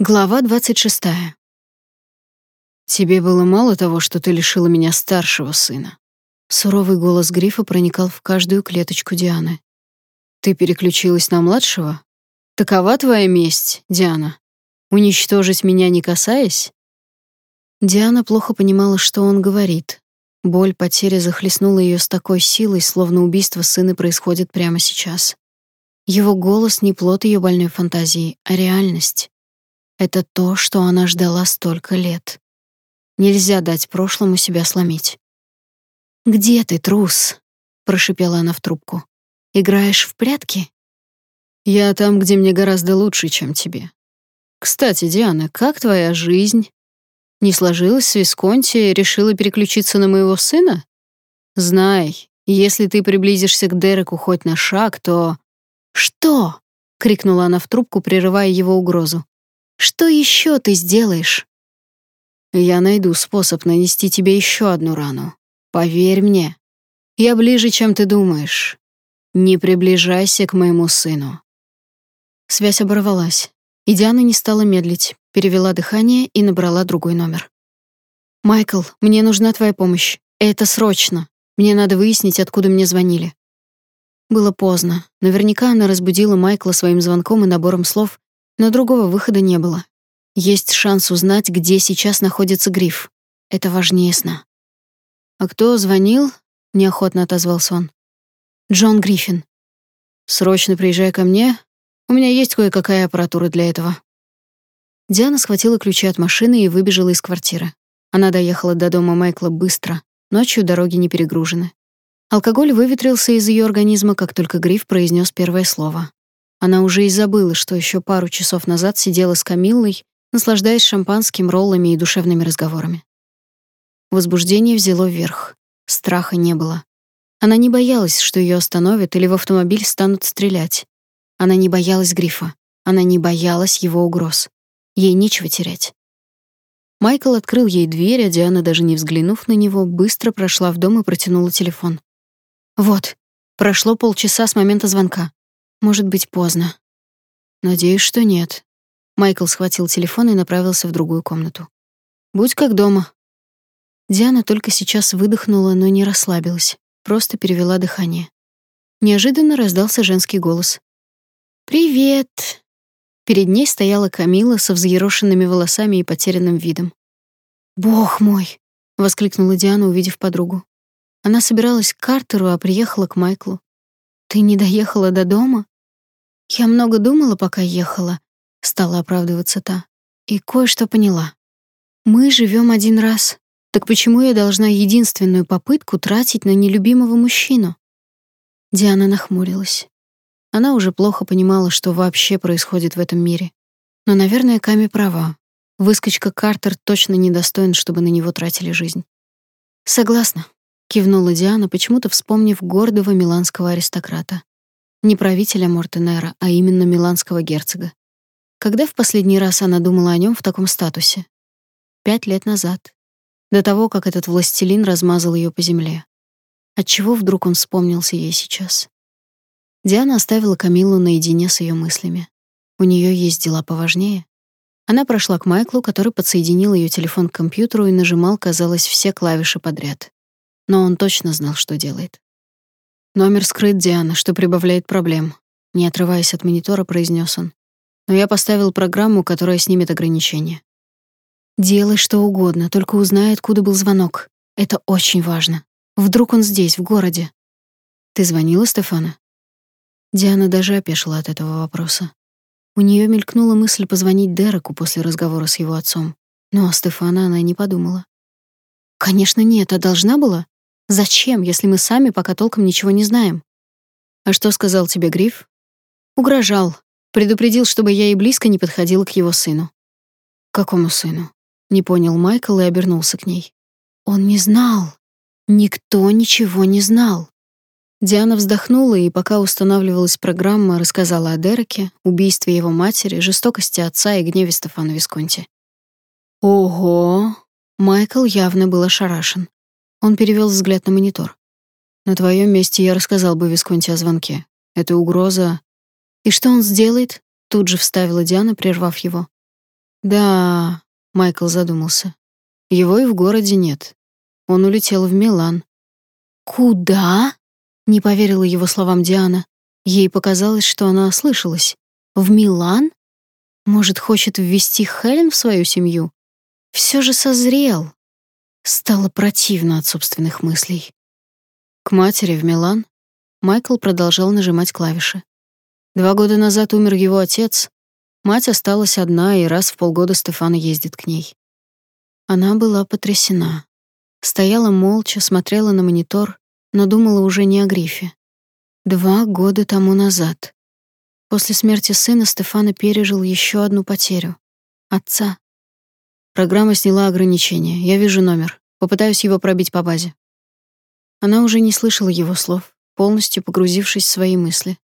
Глава 26. «Тебе было мало того, что ты лишила меня старшего сына?» Суровый голос Грифа проникал в каждую клеточку Дианы. «Ты переключилась на младшего? Такова твоя месть, Диана? Уничтожить меня не касаясь?» Диана плохо понимала, что он говорит. Боль потери захлестнула ее с такой силой, словно убийство сына происходит прямо сейчас. Его голос не плод ее больной фантазии, а реальность. Это то, что она ждала столько лет. Нельзя дать прошлому себя сломить. «Где ты, трус?» — прошипела она в трубку. «Играешь в прятки?» «Я там, где мне гораздо лучше, чем тебе. Кстати, Диана, как твоя жизнь? Не сложилось с Висконти, решила переключиться на моего сына? Знай, если ты приблизишься к Дереку хоть на шаг, то...» «Что?» — крикнула она в трубку, прерывая его угрозу. Что еще ты сделаешь? Я найду способ нанести тебе еще одну рану. Поверь мне. Я ближе, чем ты думаешь. Не приближайся к моему сыну. Связь оборвалась, и Диана не стала медлить, перевела дыхание и набрала другой номер. «Майкл, мне нужна твоя помощь. Это срочно. Мне надо выяснить, откуда мне звонили». Было поздно. Наверняка она разбудила Майкла своим звонком и набором слов, но другого выхода не было. Есть шанс узнать, где сейчас находится Гриф. Это важнее сна. «А кто звонил?» — неохотно отозвался он. «Джон Гриффин». «Срочно приезжай ко мне. У меня есть кое-какая аппаратура для этого». Диана схватила ключи от машины и выбежала из квартиры. Она доехала до дома Майкла быстро. Ночью дороги не перегружены. Алкоголь выветрился из ее организма, как только Гриф произнес первое слово. Она уже и забыла, что еще пару часов назад сидела с Камиллой, наслаждаясь шампанским, роллами и душевными разговорами. Возбуждение взяло вверх. Страха не было. Она не боялась, что ее остановят или в автомобиль станут стрелять. Она не боялась Грифа. Она не боялась его угроз. Ей нечего терять. Майкл открыл ей дверь, а Диана, даже не взглянув на него, быстро прошла в дом и протянула телефон. «Вот, прошло полчаса с момента звонка. Может быть, поздно. Надеюсь, что нет. Майкл схватил телефон и направился в другую комнату. Будь как дома. Диана только сейчас выдохнула, но не расслабилась, просто перевела дыхание. Неожиданно раздался женский голос. Привет. Перед ней стояла Камила со взъерошенными волосами и потерянным видом. Бог мой, воскликнула Диана, увидев подругу. Она собиралась к Картеру, а приехала к Майклу. Ты не доехала до дома? Я много думала, пока ехала, стала оправдываться та. И кое-что поняла. Мы живем один раз. Так почему я должна единственную попытку тратить на нелюбимого мужчину? Диана нахмурилась. Она уже плохо понимала, что вообще происходит в этом мире. Но, наверное, Ками права. Выскочка Картер точно недостоин, чтобы на него тратили жизнь. Согласна кивнула Диана, почему-то вспомнив гордого миланского аристократа. Не правителя Мортенера, а именно миланского герцога. Когда в последний раз она думала о нем в таком статусе? Пять лет назад. До того, как этот властелин размазал ее по земле. Отчего вдруг он вспомнился ей сейчас? Диана оставила Камилу наедине с ее мыслями. У нее есть дела поважнее. Она прошла к Майклу, который подсоединил ее телефон к компьютеру и нажимал, казалось, все клавиши подряд но он точно знал, что делает. Номер скрыт, Диана, что прибавляет проблем, не отрываясь от монитора, произнес он. Но я поставил программу, которая снимет ограничения. Делай что угодно, только узнай, откуда был звонок. Это очень важно. Вдруг он здесь, в городе. Ты звонила Стефана? Диана даже опешила от этого вопроса. У нее мелькнула мысль позвонить Дереку после разговора с его отцом, но о Стефана она не подумала. Конечно, нет, а должна была? Зачем, если мы сами пока толком ничего не знаем? А что сказал тебе Гриф? Угрожал, предупредил, чтобы я и близко не подходила к его сыну. Какому сыну? Не понял Майкл и обернулся к ней. Он не знал. Никто ничего не знал. Диана вздохнула и, пока устанавливалась программа, рассказала о Дереке, убийстве его матери, жестокости отца и гневе Стефана Висконти. Ого! Майкл явно был ошарашен. Он перевел взгляд на монитор. На твоем месте я рассказал бы Висконти о звонке. Это угроза. И что он сделает? Тут же вставила Диана, прервав его. Да, Майкл задумался. Его и в городе нет. Он улетел в Милан. Куда? Не поверила его словам Диана. Ей показалось, что она ослышалась. В Милан? Может, хочет ввести Хелен в свою семью? Все же созрел. Стало противно от собственных мыслей. К матери в Милан Майкл продолжал нажимать клавиши. Два года назад умер его отец. Мать осталась одна, и раз в полгода Стефана ездит к ней. Она была потрясена. Стояла молча, смотрела на монитор, но думала уже не о Грифе. Два года тому назад. После смерти сына Стефана пережил еще одну потерю — отца. Программа сняла ограничения. Я вижу номер. Попытаюсь его пробить по базе. Она уже не слышала его слов, полностью погрузившись в свои мысли.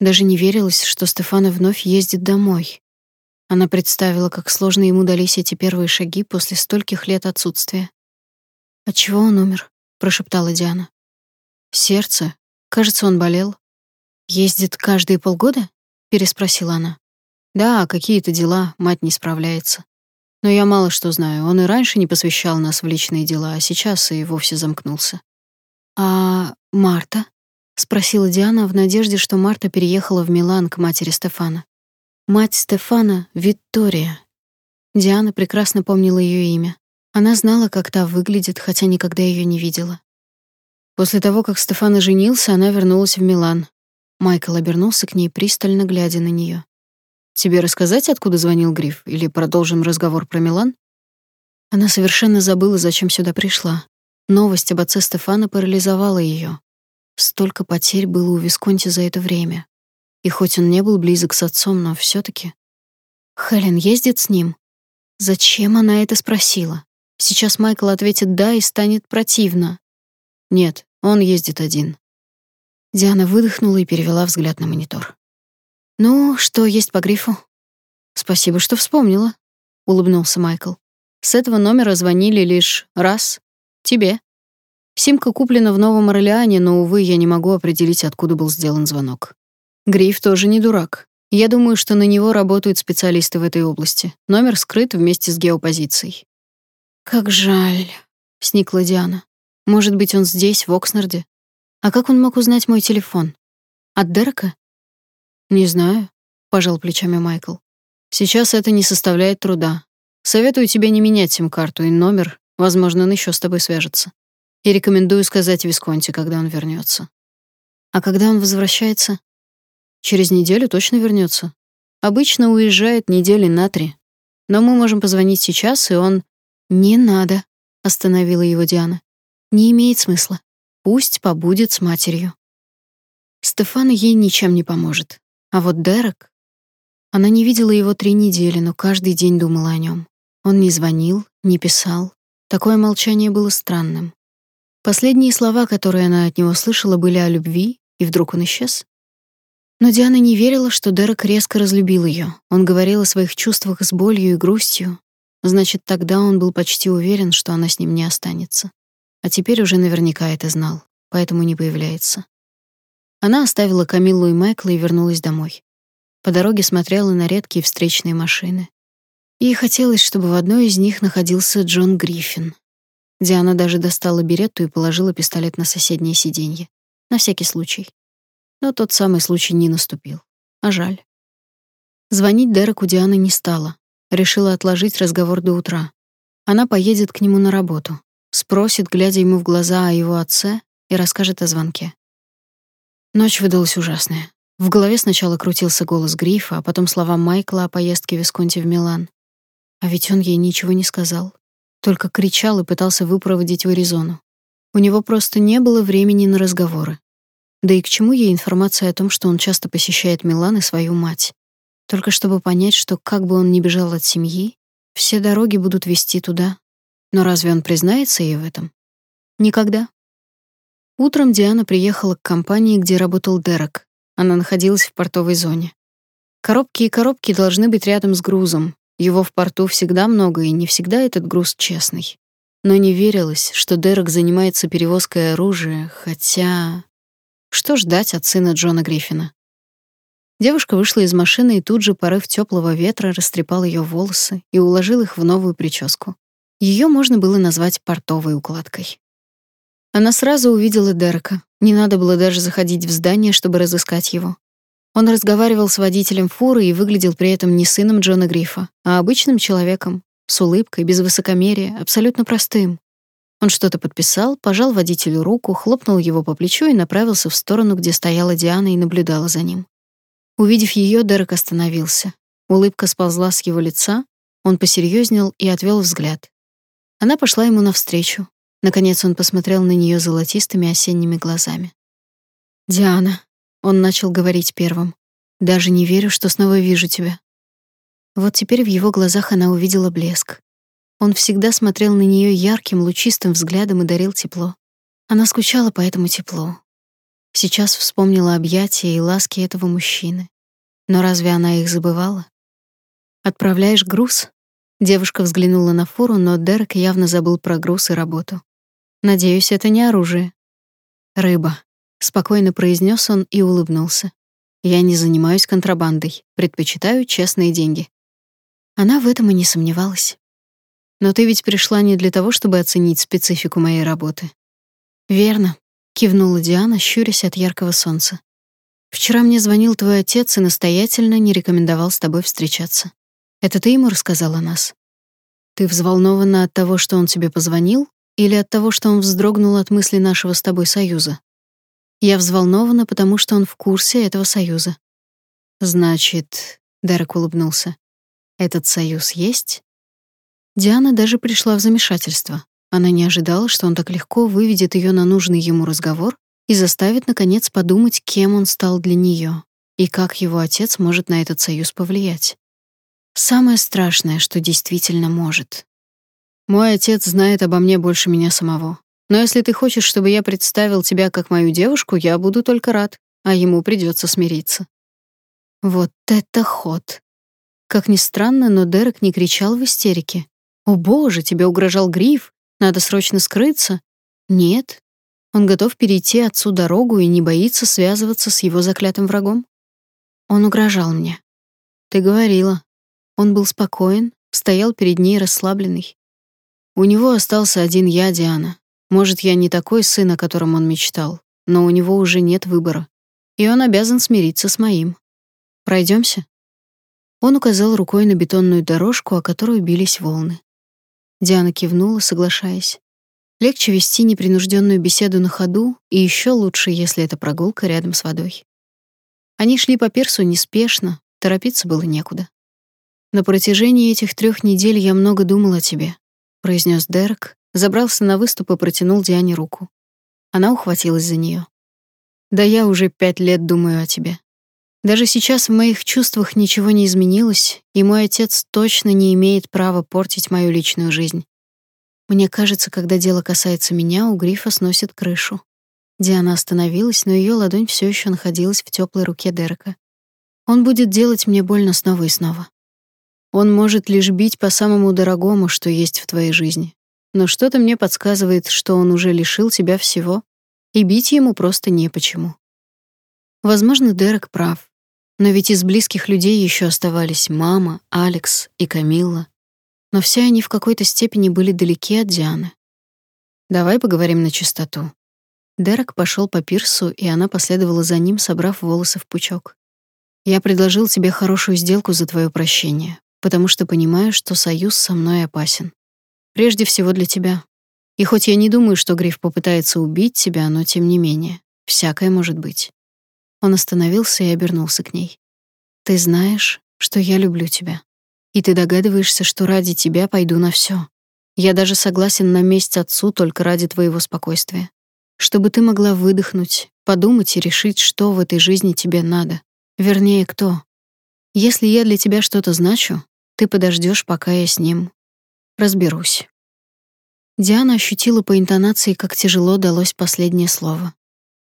Даже не верилось, что Стефана вновь ездит домой. Она представила, как сложно ему дались эти первые шаги после стольких лет отсутствия. «От чего он умер?» — прошептала Диана. «Сердце. Кажется, он болел». «Ездит каждые полгода?» — переспросила она. «Да, какие-то дела, мать не справляется. Но я мало что знаю. Он и раньше не посвящал нас в личные дела, а сейчас и вовсе замкнулся». «А Марта?» — спросила Диана в надежде, что Марта переехала в Милан к матери Стефана. Мать Стефана — Виктория. Диана прекрасно помнила ее имя. Она знала, как та выглядит, хотя никогда ее не видела. После того, как Стефана женился, она вернулась в Милан. Майкл обернулся к ней, пристально глядя на нее. «Тебе рассказать, откуда звонил Гриф, или продолжим разговор про Милан?» Она совершенно забыла, зачем сюда пришла. Новость об отце Стефана парализовала ее. Столько потерь было у Висконти за это время. И хоть он не был близок с отцом, но все таки Хелен ездит с ним? Зачем она это спросила? Сейчас Майкл ответит «да» и станет противно. Нет, он ездит один. Диана выдохнула и перевела взгляд на монитор. «Ну, что есть по грифу?» «Спасибо, что вспомнила», — улыбнулся Майкл. «С этого номера звонили лишь раз. Тебе. Симка куплена в Новом Орлеане, но, увы, я не могу определить, откуда был сделан звонок. Гриф тоже не дурак. Я думаю, что на него работают специалисты в этой области. Номер скрыт вместе с геопозицией. Как жаль, сникла Диана. Может быть, он здесь, в Окснарде? А как он мог узнать мой телефон? От Дерека? Не знаю, пожал плечами Майкл. Сейчас это не составляет труда. Советую тебе не менять сим-карту и номер, возможно, он еще с тобой свяжется. И рекомендую сказать Висконти, когда он вернется. А когда он возвращается? Через неделю точно вернется. Обычно уезжает недели на три. Но мы можем позвонить сейчас, и он... «Не надо», — остановила его Диана. «Не имеет смысла. Пусть побудет с матерью». Стефан ей ничем не поможет. А вот Дерек... Она не видела его три недели, но каждый день думала о нем. Он не звонил, не писал. Такое молчание было странным. Последние слова, которые она от него слышала, были о любви, и вдруг он исчез. Но Диана не верила, что Дерек резко разлюбил ее. Он говорил о своих чувствах с болью и грустью. Значит, тогда он был почти уверен, что она с ним не останется. А теперь уже наверняка это знал, поэтому не появляется. Она оставила Камиллу и Майкла и вернулась домой. По дороге смотрела на редкие встречные машины. Ей хотелось, чтобы в одной из них находился Джон Гриффин. Диана даже достала беретту и положила пистолет на соседнее сиденье. На всякий случай. Но тот самый случай не наступил. А жаль. Звонить Дереку Диана не стала. Решила отложить разговор до утра. Она поедет к нему на работу. Спросит, глядя ему в глаза о его отце, и расскажет о звонке. Ночь выдалась ужасная. В голове сначала крутился голос Грифа, а потом слова Майкла о поездке Висконти в Милан. А ведь он ей ничего не сказал только кричал и пытался выпроводить в Аризону. У него просто не было времени на разговоры. Да и к чему ей информация о том, что он часто посещает Милан и свою мать? Только чтобы понять, что как бы он ни бежал от семьи, все дороги будут вести туда. Но разве он признается ей в этом? Никогда. Утром Диана приехала к компании, где работал Дерек. Она находилась в портовой зоне. Коробки и коробки должны быть рядом с грузом, его в порту всегда много, и не всегда этот груз честный. Но не верилось, что Дерек занимается перевозкой оружия, хотя... Что ждать от сына Джона Гриффина? Девушка вышла из машины, и тут же порыв теплого ветра растрепал ее волосы и уложил их в новую прическу. Ее можно было назвать портовой укладкой. Она сразу увидела Дерека. Не надо было даже заходить в здание, чтобы разыскать его. Он разговаривал с водителем фуры и выглядел при этом не сыном Джона Грифа, а обычным человеком, с улыбкой, без высокомерия, абсолютно простым. Он что-то подписал, пожал водителю руку, хлопнул его по плечу и направился в сторону, где стояла Диана и наблюдала за ним. Увидев ее, Дерек остановился. Улыбка сползла с его лица, он посерьезнел и отвел взгляд. Она пошла ему навстречу. Наконец он посмотрел на нее золотистыми осенними глазами. «Диана», — он начал говорить первым, — «даже не верю, что снова вижу тебя». Вот теперь в его глазах она увидела блеск. Он всегда смотрел на нее ярким, лучистым взглядом и дарил тепло. Она скучала по этому теплу, Сейчас вспомнила объятия и ласки этого мужчины. Но разве она их забывала? Отправляешь груз? Девушка взглянула на фуру, но Дерек явно забыл про груз и работу. Надеюсь, это не оружие. Рыба, спокойно произнес он и улыбнулся. Я не занимаюсь контрабандой, предпочитаю честные деньги. Она в этом и не сомневалась. Но ты ведь пришла не для того, чтобы оценить специфику моей работы. Верно, кивнула Диана, щурясь от яркого солнца. Вчера мне звонил твой отец и настоятельно не рекомендовал с тобой встречаться. Это ты ему рассказал о нас? Ты взволнована от того, что он тебе позвонил, или от того, что он вздрогнул от мысли нашего с тобой союза? Я взволнована, потому что он в курсе этого союза. Значит, Дерек улыбнулся. Этот союз есть? Диана даже пришла в замешательство. Она не ожидала, что он так легко выведет ее на нужный ему разговор и заставит наконец подумать, кем он стал для нее и как его отец может на этот союз повлиять. Самое страшное, что действительно может. Мой отец знает обо мне больше меня самого. Но если ты хочешь, чтобы я представил тебя как мою девушку, я буду только рад, а ему придется смириться. Вот это ход. Как ни странно, но Дерек не кричал в истерике. «О боже, тебе угрожал гриф! Надо срочно скрыться. Нет. Он готов перейти отцу дорогу и не боится связываться с его заклятым врагом. Он угрожал мне. Ты говорила. Он был спокоен, стоял перед ней расслабленный. У него остался один я, Диана. Может, я не такой сын, о котором он мечтал, но у него уже нет выбора, и он обязан смириться с моим. Пройдемся. Он указал рукой на бетонную дорожку, о которую бились волны. Диана кивнула, соглашаясь. Легче вести непринужденную беседу на ходу, и еще лучше, если это прогулка рядом с водой. Они шли по пирсу неспешно, торопиться было некуда. На протяжении этих трех недель я много думал о тебе, произнес Дерек, забрался на выступ и протянул Диане руку. Она ухватилась за нее. Да я уже пять лет думаю о тебе. Даже сейчас в моих чувствах ничего не изменилось, и мой отец точно не имеет права портить мою личную жизнь. Мне кажется, когда дело касается меня, у Грифа сносит крышу. Диана остановилась, но ее ладонь все еще находилась в теплой руке Дерека. Он будет делать мне больно снова и снова. Он может лишь бить по самому дорогому, что есть в твоей жизни. Но что-то мне подсказывает, что он уже лишил тебя всего, и бить ему просто не почему. Возможно, Дерек прав. Но ведь из близких людей еще оставались мама, Алекс и Камилла. Но все они в какой-то степени были далеки от Дианы. Давай поговорим на чистоту. Дерек пошел по пирсу, и она последовала за ним, собрав волосы в пучок. Я предложил тебе хорошую сделку за твое прощение, потому что понимаю, что союз со мной опасен. Прежде всего для тебя. И хоть я не думаю, что Гриф попытается убить тебя, но тем не менее, всякое может быть. Он остановился и обернулся к ней. Ты знаешь, что я люблю тебя. И ты догадываешься, что ради тебя пойду на все. Я даже согласен на месть отцу только ради твоего спокойствия. Чтобы ты могла выдохнуть, подумать и решить, что в этой жизни тебе надо. Вернее, кто. Если я для тебя что-то значу, ты подождешь, пока я с ним разберусь. Диана ощутила по интонации, как тяжело далось последнее слово.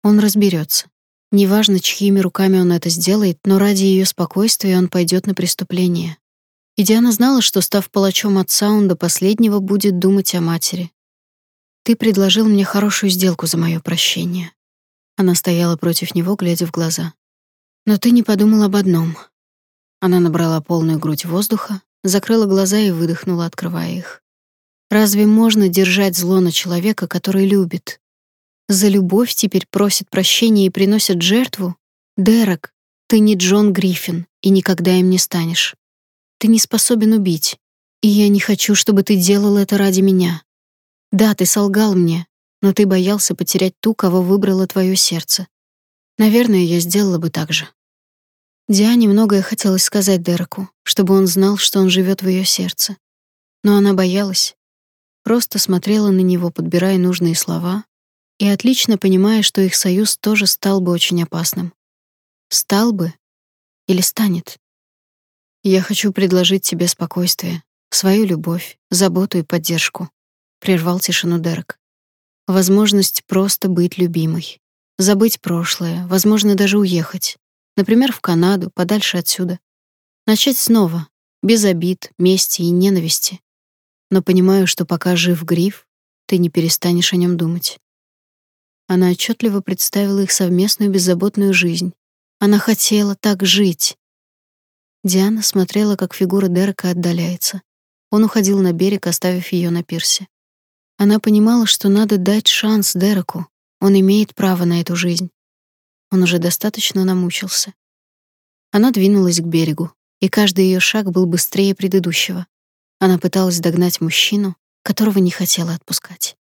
Он разберется. Неважно, чьими руками он это сделает, но ради ее спокойствия он пойдет на преступление. И Диана знала, что, став палачом отца, он до последнего будет думать о матери. «Ты предложил мне хорошую сделку за мое прощение». Она стояла против него, глядя в глаза. Но ты не подумал об одном. Она набрала полную грудь воздуха, закрыла глаза и выдохнула, открывая их. Разве можно держать зло на человека, который любит? За любовь теперь просит прощения и приносят жертву? Дерек, ты не Джон Гриффин и никогда им не станешь. Ты не способен убить, и я не хочу, чтобы ты делал это ради меня. Да, ты солгал мне, но ты боялся потерять ту, кого выбрало твое сердце. Наверное, я сделала бы так же. Диане многое хотелось сказать Дереку, чтобы он знал, что он живет в ее сердце. Но она боялась, просто смотрела на него, подбирая нужные слова, и отлично понимая, что их союз тоже стал бы очень опасным. Стал бы или станет? Я хочу предложить тебе спокойствие, свою любовь, заботу и поддержку, прервал тишину Дерек. Возможность просто быть любимой, забыть прошлое, возможно, даже уехать, например, в Канаду, подальше отсюда. Начать снова, без обид, мести и ненависти. Но понимаю, что пока жив Гриф, ты не перестанешь о нем думать. Она отчетливо представила их совместную беззаботную жизнь. Она хотела так жить. Диана смотрела, как фигура Дерека отдаляется. Он уходил на берег, оставив ее на пирсе. Она понимала, что надо дать шанс Дереку. Он имеет право на эту жизнь. Он уже достаточно намучился. Она двинулась к берегу, и каждый ее шаг был быстрее предыдущего. Она пыталась догнать мужчину, которого не хотела отпускать.